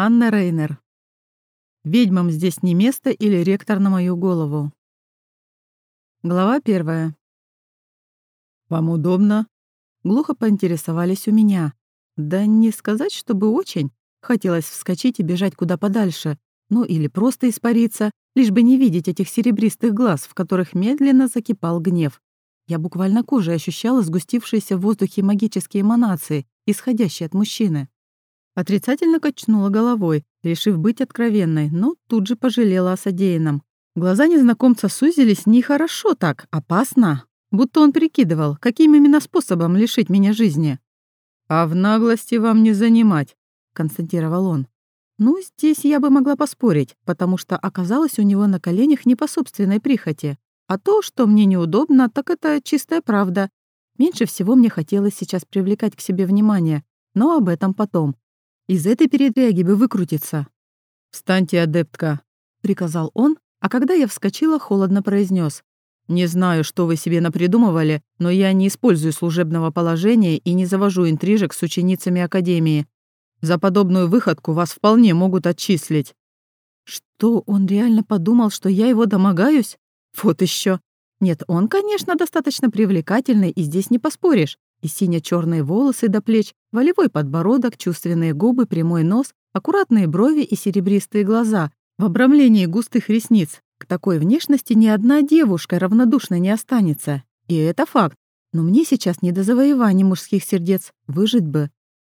Анна Рейнер. Ведьмам здесь не место или ректор на мою голову. Глава первая. «Вам удобно?» Глухо поинтересовались у меня. Да не сказать, чтобы очень. Хотелось вскочить и бежать куда подальше. Ну или просто испариться, лишь бы не видеть этих серебристых глаз, в которых медленно закипал гнев. Я буквально кожей ощущала сгустившиеся в воздухе магические эманации, исходящие от мужчины. Отрицательно качнула головой, решив быть откровенной, но тут же пожалела о содеянном. Глаза незнакомца сузились нехорошо так, опасно. Будто он прикидывал, каким именно способом лишить меня жизни. «А в наглости вам не занимать», — констатировал он. Ну, здесь я бы могла поспорить, потому что оказалось у него на коленях не по собственной прихоти. А то, что мне неудобно, так это чистая правда. Меньше всего мне хотелось сейчас привлекать к себе внимание, но об этом потом. Из этой передряги бы выкрутиться. «Встаньте, адептка», — приказал он, а когда я вскочила, холодно произнес: «Не знаю, что вы себе напридумывали, но я не использую служебного положения и не завожу интрижек с ученицами Академии. За подобную выходку вас вполне могут отчислить». Что, он реально подумал, что я его домогаюсь? Вот еще. Нет, он, конечно, достаточно привлекательный, и здесь не поспоришь. И сине-черные волосы до плеч, волевой подбородок, чувственные губы, прямой нос, аккуратные брови и серебристые глаза в обрамлении густых ресниц. К такой внешности ни одна девушка равнодушно не останется. И это факт. Но мне сейчас не до завоевания мужских сердец. Выжить бы.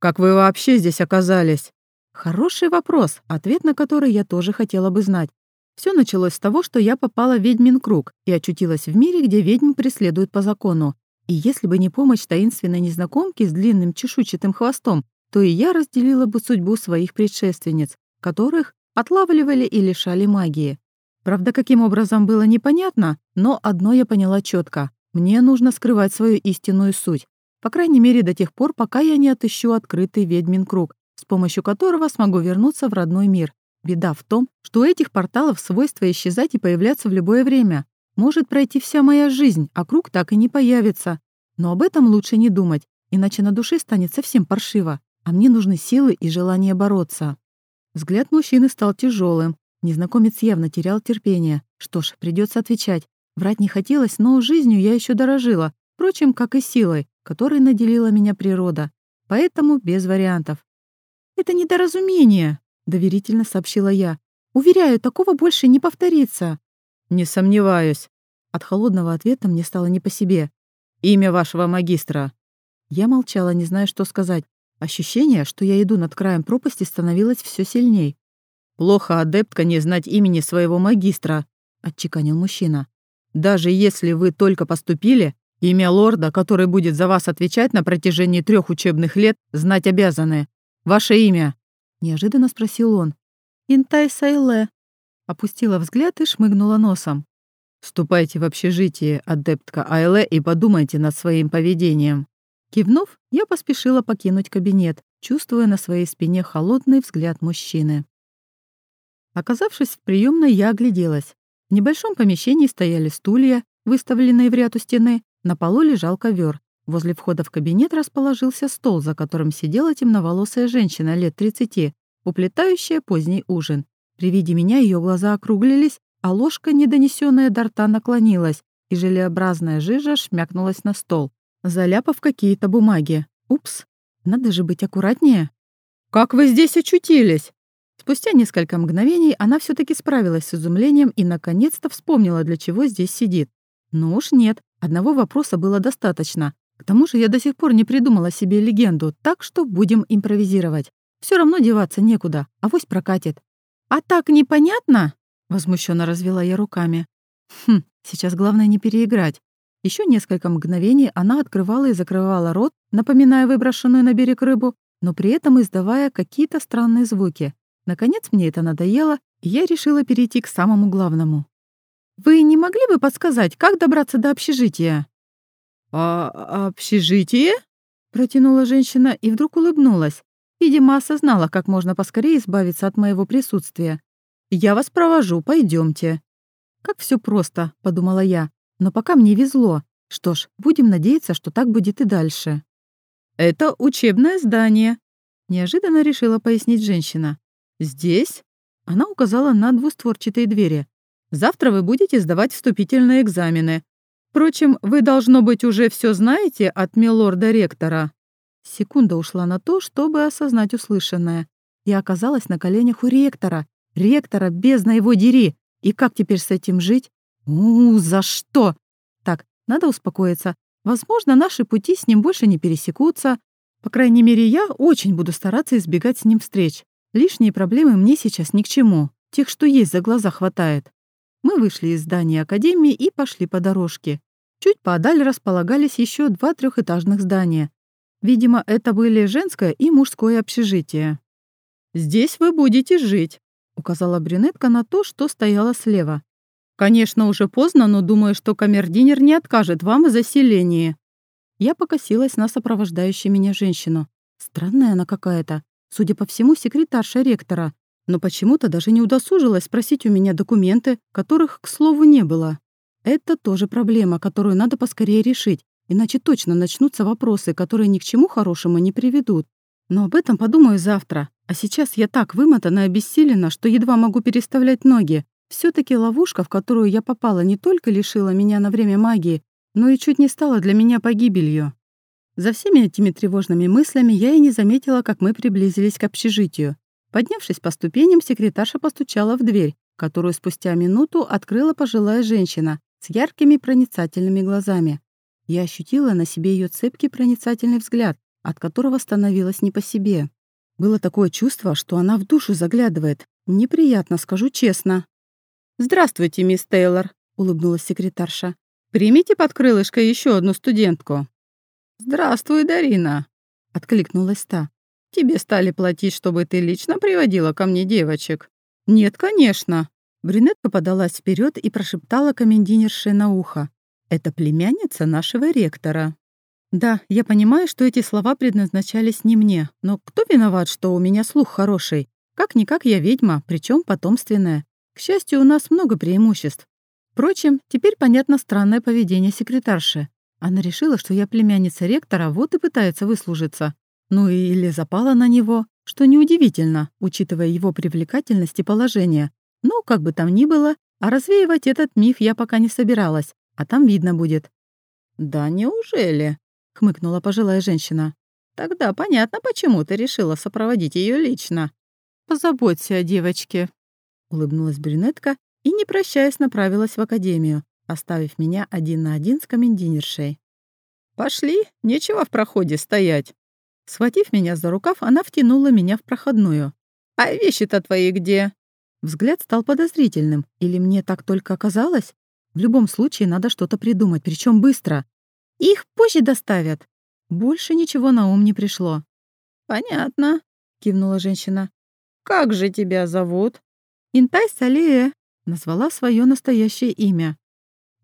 «Как вы вообще здесь оказались?» Хороший вопрос, ответ на который я тоже хотела бы знать. Все началось с того, что я попала в ведьмин круг и очутилась в мире, где ведьм преследуют по закону. И если бы не помощь таинственной незнакомки с длинным чешуйчатым хвостом, то и я разделила бы судьбу своих предшественниц, которых отлавливали и лишали магии. Правда, каким образом было непонятно, но одно я поняла четко: Мне нужно скрывать свою истинную суть. По крайней мере, до тех пор, пока я не отыщу открытый ведьмин круг, с помощью которого смогу вернуться в родной мир. Беда в том, что у этих порталов свойство исчезать и появляться в любое время. Может пройти вся моя жизнь, а круг так и не появится. Но об этом лучше не думать, иначе на душе станет совсем паршиво, а мне нужны силы и желание бороться. Взгляд мужчины стал тяжелым. Незнакомец явно терял терпение. Что ж, придется отвечать. Врать не хотелось, но жизнью я еще дорожила, впрочем, как и силой, которой наделила меня природа. Поэтому без вариантов. «Это недоразумение», — доверительно сообщила я. «Уверяю, такого больше не повторится». «Не сомневаюсь». От холодного ответа мне стало не по себе. «Имя вашего магистра?» Я молчала, не зная, что сказать. Ощущение, что я иду над краем пропасти, становилось все сильней. «Плохо, адептка, не знать имени своего магистра», — отчеканил мужчина. «Даже если вы только поступили, имя лорда, который будет за вас отвечать на протяжении трех учебных лет, знать обязаны. Ваше имя?» — неожиданно спросил он. «Интай Сайле», Опустила взгляд и шмыгнула носом. «Ступайте в общежитие, адептка Айле, и подумайте над своим поведением». Кивнув, я поспешила покинуть кабинет, чувствуя на своей спине холодный взгляд мужчины. Оказавшись в приемной, я огляделась. В небольшом помещении стояли стулья, выставленные в ряд у стены, на полу лежал ковер. Возле входа в кабинет расположился стол, за которым сидела темноволосая женщина лет 30, уплетающая поздний ужин. При виде меня ее глаза округлились, а ложка, недонесенная до рта, наклонилась, и желеобразная жижа шмякнулась на стол, заляпав какие-то бумаги. Упс, надо же быть аккуратнее. «Как вы здесь очутились?» Спустя несколько мгновений она все таки справилась с изумлением и наконец-то вспомнила, для чего здесь сидит. Ну уж нет, одного вопроса было достаточно. К тому же я до сих пор не придумала себе легенду, так что будем импровизировать. Все равно деваться некуда, а вось прокатит. «А так непонятно?» — возмущенно развела я руками. «Хм, сейчас главное не переиграть». Еще несколько мгновений она открывала и закрывала рот, напоминая выброшенную на берег рыбу, но при этом издавая какие-то странные звуки. Наконец мне это надоело, и я решила перейти к самому главному. «Вы не могли бы подсказать, как добраться до общежития?» «А общежитие?» — протянула женщина и вдруг улыбнулась. Видимо, осознала, как можно поскорее избавиться от моего присутствия. «Я вас провожу, пойдемте. «Как все просто», — подумала я. «Но пока мне везло. Что ж, будем надеяться, что так будет и дальше». «Это учебное здание», — неожиданно решила пояснить женщина. «Здесь?» Она указала на двустворчатые двери. «Завтра вы будете сдавать вступительные экзамены. Впрочем, вы, должно быть, уже все знаете от милорда-ректора». Секунда ушла на то, чтобы осознать услышанное. Я оказалась на коленях у ректора. Ректора, без на его дери. И как теперь с этим жить? У, за что? Так, надо успокоиться. Возможно, наши пути с ним больше не пересекутся. По крайней мере, я очень буду стараться избегать с ним встреч. Лишние проблемы мне сейчас ни к чему. Тех, что есть, за глаза хватает. Мы вышли из здания Академии и пошли по дорожке. Чуть поодаль располагались еще два трехэтажных здания. Видимо, это были женское и мужское общежитие. «Здесь вы будете жить», — указала брюнетка на то, что стояло слева. «Конечно, уже поздно, но думаю, что камердинер не откажет вам в заселении». Я покосилась на сопровождающую меня женщину. Странная она какая-то. Судя по всему, секретарша ректора. Но почему-то даже не удосужилась спросить у меня документы, которых, к слову, не было. Это тоже проблема, которую надо поскорее решить, иначе точно начнутся вопросы, которые ни к чему хорошему не приведут. Но об этом подумаю завтра. А сейчас я так вымотана и обессилена, что едва могу переставлять ноги. все таки ловушка, в которую я попала, не только лишила меня на время магии, но и чуть не стала для меня погибелью. За всеми этими тревожными мыслями я и не заметила, как мы приблизились к общежитию. Поднявшись по ступеням, секретарша постучала в дверь, которую спустя минуту открыла пожилая женщина с яркими проницательными глазами. Я ощутила на себе ее цепкий проницательный взгляд, от которого становилось не по себе. Было такое чувство, что она в душу заглядывает. Неприятно, скажу честно. «Здравствуйте, мисс Тейлор», — улыбнулась секретарша. «Примите под крылышко еще одну студентку». «Здравствуй, Дарина», — откликнулась та. «Тебе стали платить, чтобы ты лично приводила ко мне девочек?» «Нет, конечно». Брюнетка подалась вперед и прошептала комендинерше на ухо. «Это племянница нашего ректора». Да, я понимаю, что эти слова предназначались не мне, но кто виноват, что у меня слух хороший? Как-никак я ведьма, причем потомственная. К счастью, у нас много преимуществ. Впрочем, теперь понятно странное поведение секретарши. Она решила, что я племянница ректора, вот и пытается выслужиться. Ну или запала на него, что неудивительно, учитывая его привлекательность и положение. Но, как бы там ни было, а развеивать этот миф я пока не собиралась, а там видно будет. «Да неужели?» — хмыкнула пожилая женщина. «Тогда понятно, почему ты решила сопроводить ее лично». «Позаботься о девочке», — улыбнулась брюнетка и, не прощаясь, направилась в академию оставив меня один на один с комендинершей. «Пошли, нечего в проходе стоять». Схватив меня за рукав, она втянула меня в проходную. «А вещи-то твои где?» Взгляд стал подозрительным. Или мне так только казалось? В любом случае надо что-то придумать, причем быстро. Их позже доставят. Больше ничего на ум не пришло. «Понятно», — кивнула женщина. «Как же тебя зовут?» «Интай Салие», — назвала свое настоящее имя.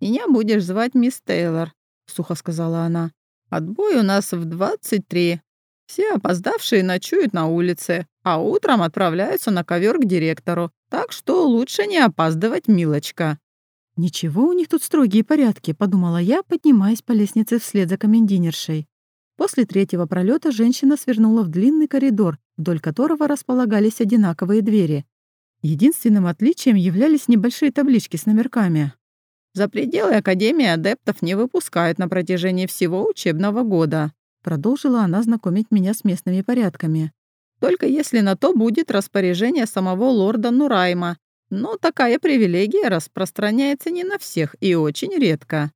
«Меня будешь звать мисс Тейлор», — сухо сказала она. «Отбой у нас в 23. Все опоздавшие ночуют на улице, а утром отправляются на ковер к директору. Так что лучше не опаздывать, милочка». «Ничего, у них тут строгие порядки», — подумала я, поднимаясь по лестнице вслед за комендинершей. После третьего пролета женщина свернула в длинный коридор, вдоль которого располагались одинаковые двери. Единственным отличием являлись небольшие таблички с номерками. За пределы Академии адептов не выпускают на протяжении всего учебного года», продолжила она знакомить меня с местными порядками. «Только если на то будет распоряжение самого лорда Нурайма. Но такая привилегия распространяется не на всех и очень редко».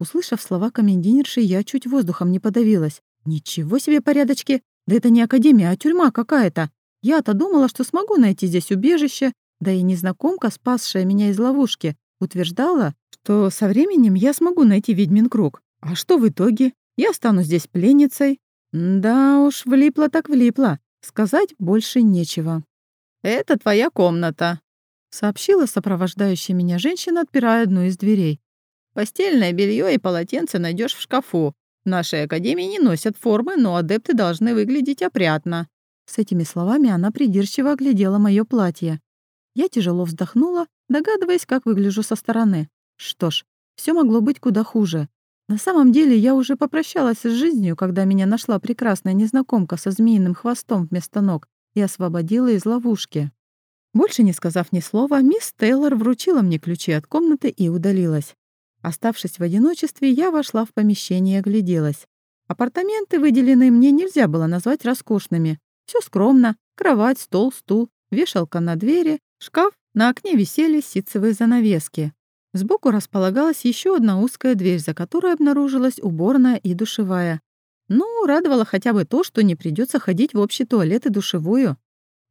Услышав слова комендинерши, я чуть воздухом не подавилась. «Ничего себе порядочки! Да это не академия, а тюрьма какая-то. Я-то думала, что смогу найти здесь убежище, да и незнакомка, спасшая меня из ловушки, утверждала, что со временем я смогу найти ведьмин круг. А что в итоге? Я стану здесь пленницей? Да уж, влипла так влипла. Сказать больше нечего. «Это твоя комната», — сообщила сопровождающая меня женщина, отпирая одну из дверей. «Постельное белье и полотенце найдешь в шкафу. В нашей академии не носят формы, но адепты должны выглядеть опрятно». С этими словами она придирчиво оглядела мое платье. Я тяжело вздохнула, догадываясь, как выгляжу со стороны. Что ж, все могло быть куда хуже. На самом деле я уже попрощалась с жизнью, когда меня нашла прекрасная незнакомка со змеиным хвостом вместо ног, и освободила из ловушки. Больше не сказав ни слова, мисс Тейлор вручила мне ключи от комнаты и удалилась. Оставшись в одиночестве, я вошла в помещение и огляделась. Апартаменты, выделенные мне, нельзя было назвать роскошными. Все скромно. Кровать, стол, стул, вешалка на двери, шкаф, на окне висели ситцевые занавески. Сбоку располагалась еще одна узкая дверь, за которой обнаружилась уборная и душевая. Ну, радовало хотя бы то, что не придется ходить в общий туалет и душевую.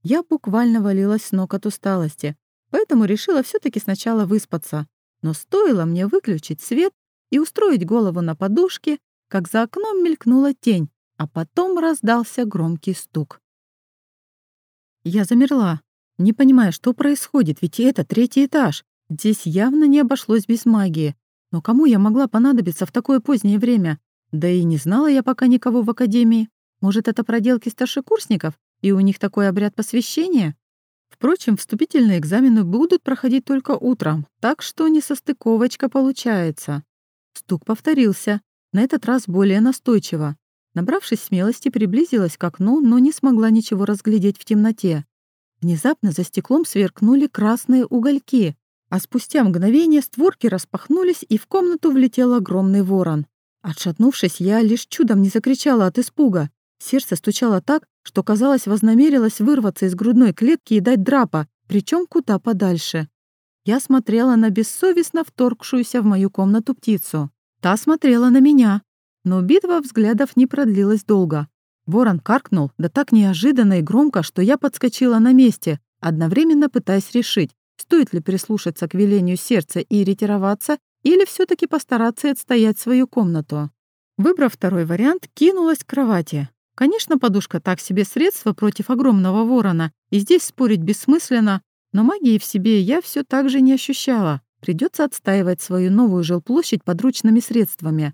Я буквально валилась с ног от усталости, поэтому решила все таки сначала выспаться. Но стоило мне выключить свет и устроить голову на подушке, как за окном мелькнула тень, а потом раздался громкий стук. Я замерла, не понимая, что происходит, ведь это третий этаж. Здесь явно не обошлось без магии. Но кому я могла понадобиться в такое позднее время? Да и не знала я пока никого в академии. Может, это проделки старшекурсников, и у них такой обряд посвящения? Впрочем, вступительные экзамены будут проходить только утром, так что несостыковочка получается. Стук повторился, на этот раз более настойчиво. Набравшись смелости, приблизилась к окну, но не смогла ничего разглядеть в темноте. Внезапно за стеклом сверкнули красные угольки, а спустя мгновение створки распахнулись, и в комнату влетел огромный ворон. Отшатнувшись, я лишь чудом не закричала от испуга. Сердце стучало так, что, казалось, вознамерилось вырваться из грудной клетки и дать драпа, причем куда подальше. Я смотрела на бессовестно вторгшуюся в мою комнату птицу. Та смотрела на меня. Но битва взглядов не продлилась долго. Ворон каркнул, да так неожиданно и громко, что я подскочила на месте, одновременно пытаясь решить, стоит ли прислушаться к велению сердца и ретироваться, или все таки постараться отстоять свою комнату. Выбрав второй вариант, кинулась к кровати. Конечно, подушка так себе средство против огромного ворона, и здесь спорить бессмысленно, но магии в себе я все так же не ощущала. Придется отстаивать свою новую жилплощадь подручными средствами.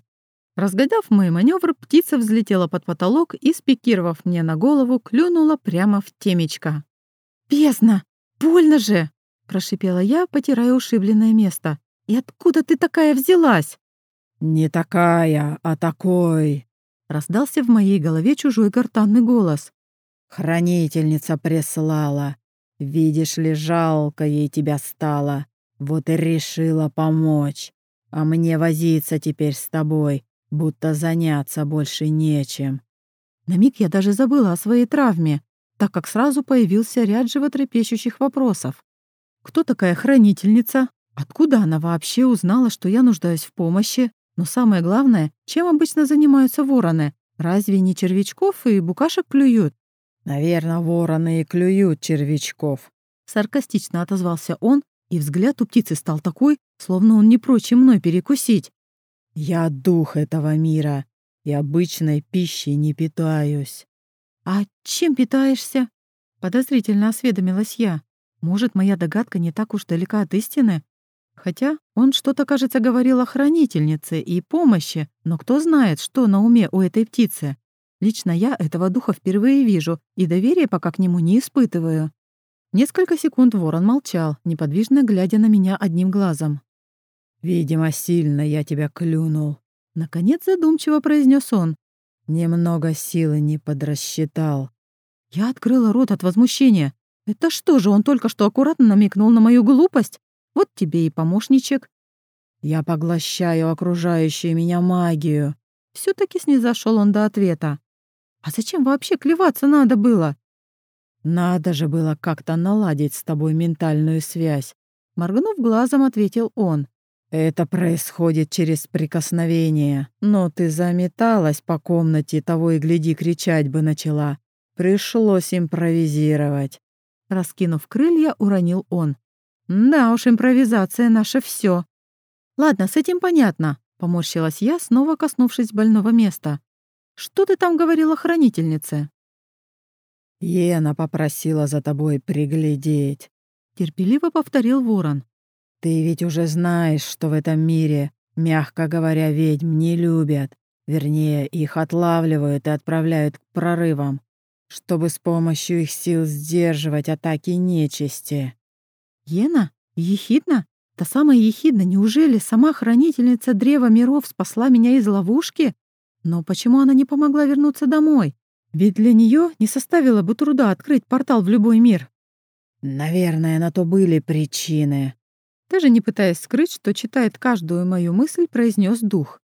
Разгадав мой маневр, птица взлетела под потолок и, спикировав мне на голову, клюнула прямо в темечко. «Бездна! Больно же!» — прошипела я, потирая ушибленное место. «И откуда ты такая взялась?» «Не такая, а такой!» Раздался в моей голове чужой гортанный голос. «Хранительница прислала. Видишь ли, жалко ей тебя стало. Вот и решила помочь. А мне возиться теперь с тобой, будто заняться больше нечем». На миг я даже забыла о своей травме, так как сразу появился ряд животрепещущих вопросов. Кто такая хранительница? Откуда она вообще узнала, что я нуждаюсь в помощи? Но самое главное, чем обычно занимаются вороны? Разве не червячков и букашек клюют? Наверное, вороны и клюют червячков. Саркастично отозвался он, и взгляд у птицы стал такой, словно он не прочь мной перекусить. Я дух этого мира и обычной пищей не питаюсь. А чем питаешься? Подозрительно осведомилась я. Может, моя догадка не так уж далека от истины? Хотя он что-то, кажется, говорил о хранительнице и помощи, но кто знает, что на уме у этой птицы. Лично я этого духа впервые вижу и доверия пока к нему не испытываю. Несколько секунд ворон молчал, неподвижно глядя на меня одним глазом. «Видимо, сильно я тебя клюнул», — наконец задумчиво произнес он. «Немного силы не подрасчитал». Я открыла рот от возмущения. Это что же, он только что аккуратно намекнул на мою глупость? Вот тебе и помощничек. Я поглощаю окружающую меня магию. все таки снизошел он до ответа. А зачем вообще клеваться надо было? Надо же было как-то наладить с тобой ментальную связь. Моргнув глазом, ответил он. Это происходит через прикосновение. Но ты заметалась по комнате, того и гляди, кричать бы начала. Пришлось импровизировать. Раскинув крылья, уронил он. Да уж, импровизация наше все. Ладно, с этим понятно, поморщилась я, снова коснувшись больного места. Что ты там говорила хранительнице? Ена попросила за тобой приглядеть. Терпеливо повторил ворон. Ты ведь уже знаешь, что в этом мире, мягко говоря, ведьм не любят. Вернее, их отлавливают и отправляют к прорывам, чтобы с помощью их сил сдерживать атаки нечисти. Ена? Ехидна? Та самая Ехидна, неужели сама хранительница Древа Миров спасла меня из ловушки? Но почему она не помогла вернуться домой? Ведь для нее не составило бы труда открыть портал в любой мир. Наверное, на то были причины. Даже не пытаясь скрыть, что читает каждую мою мысль, произнес дух.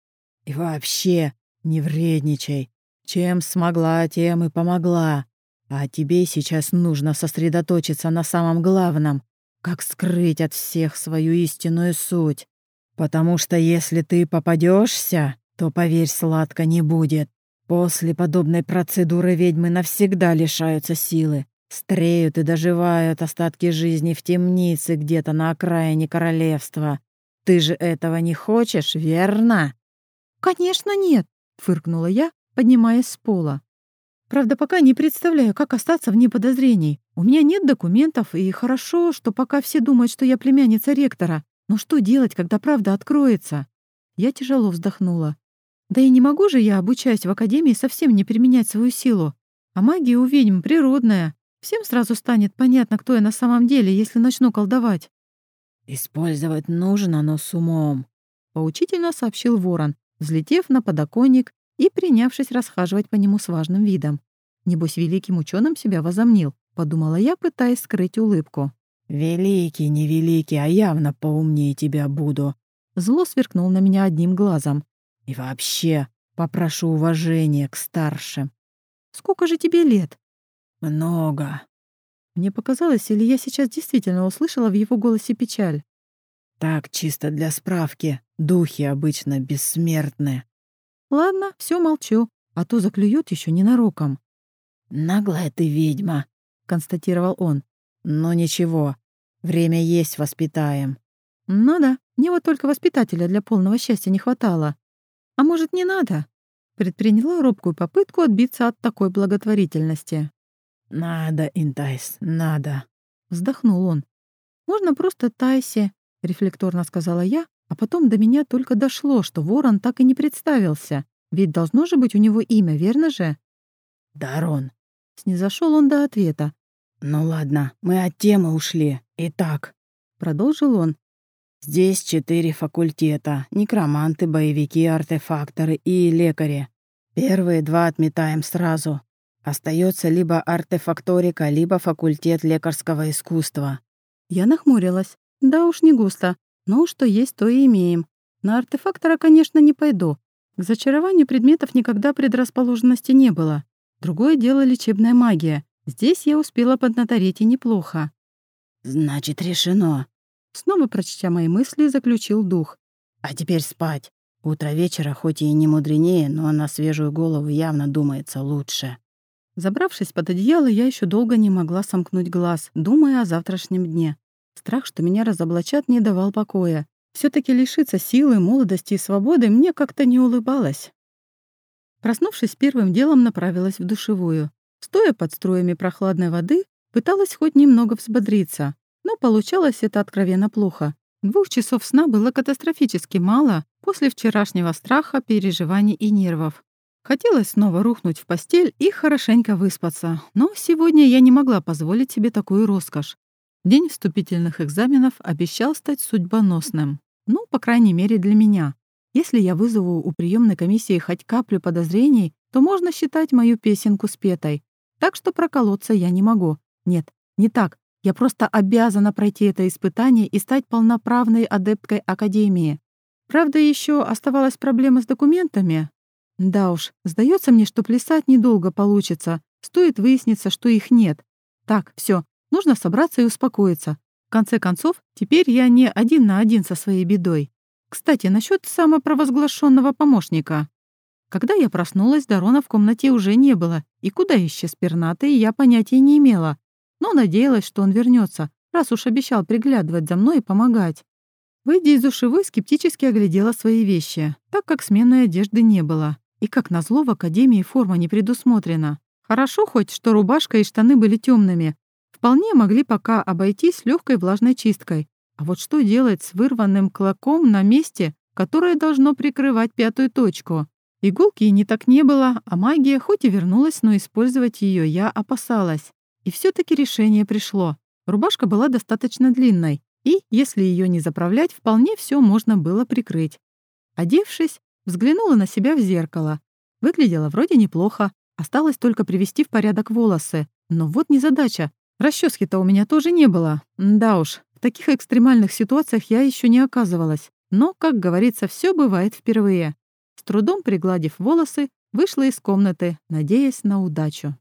И вообще, не вредничай. Чем смогла, тем и помогла. А тебе сейчас нужно сосредоточиться на самом главном, как скрыть от всех свою истинную суть. Потому что если ты попадешься, то, поверь, сладко не будет. После подобной процедуры ведьмы навсегда лишаются силы, стреют и доживают остатки жизни в темнице где-то на окраине королевства. Ты же этого не хочешь, верно? «Конечно нет», — фыркнула я, поднимаясь с пола. «Правда, пока не представляю, как остаться вне подозрений. У меня нет документов, и хорошо, что пока все думают, что я племянница ректора. Но что делать, когда правда откроется?» Я тяжело вздохнула. Да и не могу же я, обучаясь в академии, совсем не применять свою силу. А магия у ведьм природная. Всем сразу станет понятно, кто я на самом деле, если начну колдовать. «Использовать нужно, но с умом», — поучительно сообщил ворон, взлетев на подоконник и принявшись расхаживать по нему с важным видом. Небось, великим ученым себя возомнил, подумала я, пытаясь скрыть улыбку. «Великий, не великий, а явно поумнее тебя буду». Зло сверкнул на меня одним глазом. И вообще, попрошу уважения к старшим. Сколько же тебе лет? Много. Мне показалось, или я сейчас действительно услышала в его голосе печаль. Так, чисто для справки, духи обычно бессмертны. Ладно, все молчу, а то заклюют еще ненароком. Наглая ты ведьма, констатировал он. Но ничего, время есть, воспитаем. Ну да, мне вот только воспитателя для полного счастья не хватало. А может, не надо? Предприняла робкую попытку отбиться от такой благотворительности. «Надо, Интайс, надо», — вздохнул он. «Можно просто Тайсе», — рефлекторно сказала я, а потом до меня только дошло, что ворон так и не представился. Ведь должно же быть у него имя, верно же? «Дарон». Снизошел он до ответа. «Ну ладно, мы от темы ушли. Итак», — продолжил он, Здесь четыре факультета — некроманты, боевики, артефакторы и лекари. Первые два отметаем сразу. Остается либо артефакторика, либо факультет лекарского искусства. Я нахмурилась. Да уж не густо. Но что есть, то и имеем. На артефактора, конечно, не пойду. К зачарованию предметов никогда предрасположенности не было. Другое дело — лечебная магия. Здесь я успела поднатореть и неплохо. «Значит, решено», Снова прочтя мои мысли, заключил дух. «А теперь спать. Утро вечера хоть и не мудренее, но на свежую голову явно думается лучше». Забравшись под одеяло, я еще долго не могла сомкнуть глаз, думая о завтрашнем дне. Страх, что меня разоблачат, не давал покоя. все таки лишиться силы, молодости и свободы мне как-то не улыбалось. Проснувшись, первым делом направилась в душевую. Стоя под струями прохладной воды, пыталась хоть немного взбодриться. Но получалось это откровенно плохо. Двух часов сна было катастрофически мало после вчерашнего страха, переживаний и нервов. Хотелось снова рухнуть в постель и хорошенько выспаться, но сегодня я не могла позволить себе такую роскошь. День вступительных экзаменов обещал стать судьбоносным. Ну, по крайней мере, для меня. Если я вызову у приемной комиссии хоть каплю подозрений, то можно считать мою песенку спетой. Так что проколоться я не могу. Нет, не так. Я просто обязана пройти это испытание и стать полноправной адепткой Академии. Правда, еще оставалась проблема с документами. Да уж, сдается мне, что плясать недолго получится. Стоит выясниться, что их нет. Так, все, нужно собраться и успокоиться. В конце концов, теперь я не один на один со своей бедой. Кстати, насчет самопровозглашенного помощника. Когда я проснулась, Дарона в комнате уже не было, и куда исчез пернатый, я понятия не имела но надеялась, что он вернется, раз уж обещал приглядывать за мной и помогать. Выйдя из душевой, скептически оглядела свои вещи, так как сменной одежды не было. И, как назло, в академии форма не предусмотрена. Хорошо хоть, что рубашка и штаны были темными. Вполне могли пока обойтись легкой влажной чисткой. А вот что делать с вырванным клоком на месте, которое должно прикрывать пятую точку? Иголки и не так не было, а магия хоть и вернулась, но использовать ее я опасалась. И все таки решение пришло. Рубашка была достаточно длинной, и, если ее не заправлять, вполне все можно было прикрыть. Одевшись, взглянула на себя в зеркало. Выглядела вроде неплохо, осталось только привести в порядок волосы. Но вот незадача. Расчески-то у меня тоже не было. Да уж, в таких экстремальных ситуациях я еще не оказывалась. Но, как говорится, все бывает впервые. С трудом пригладив волосы, вышла из комнаты, надеясь на удачу.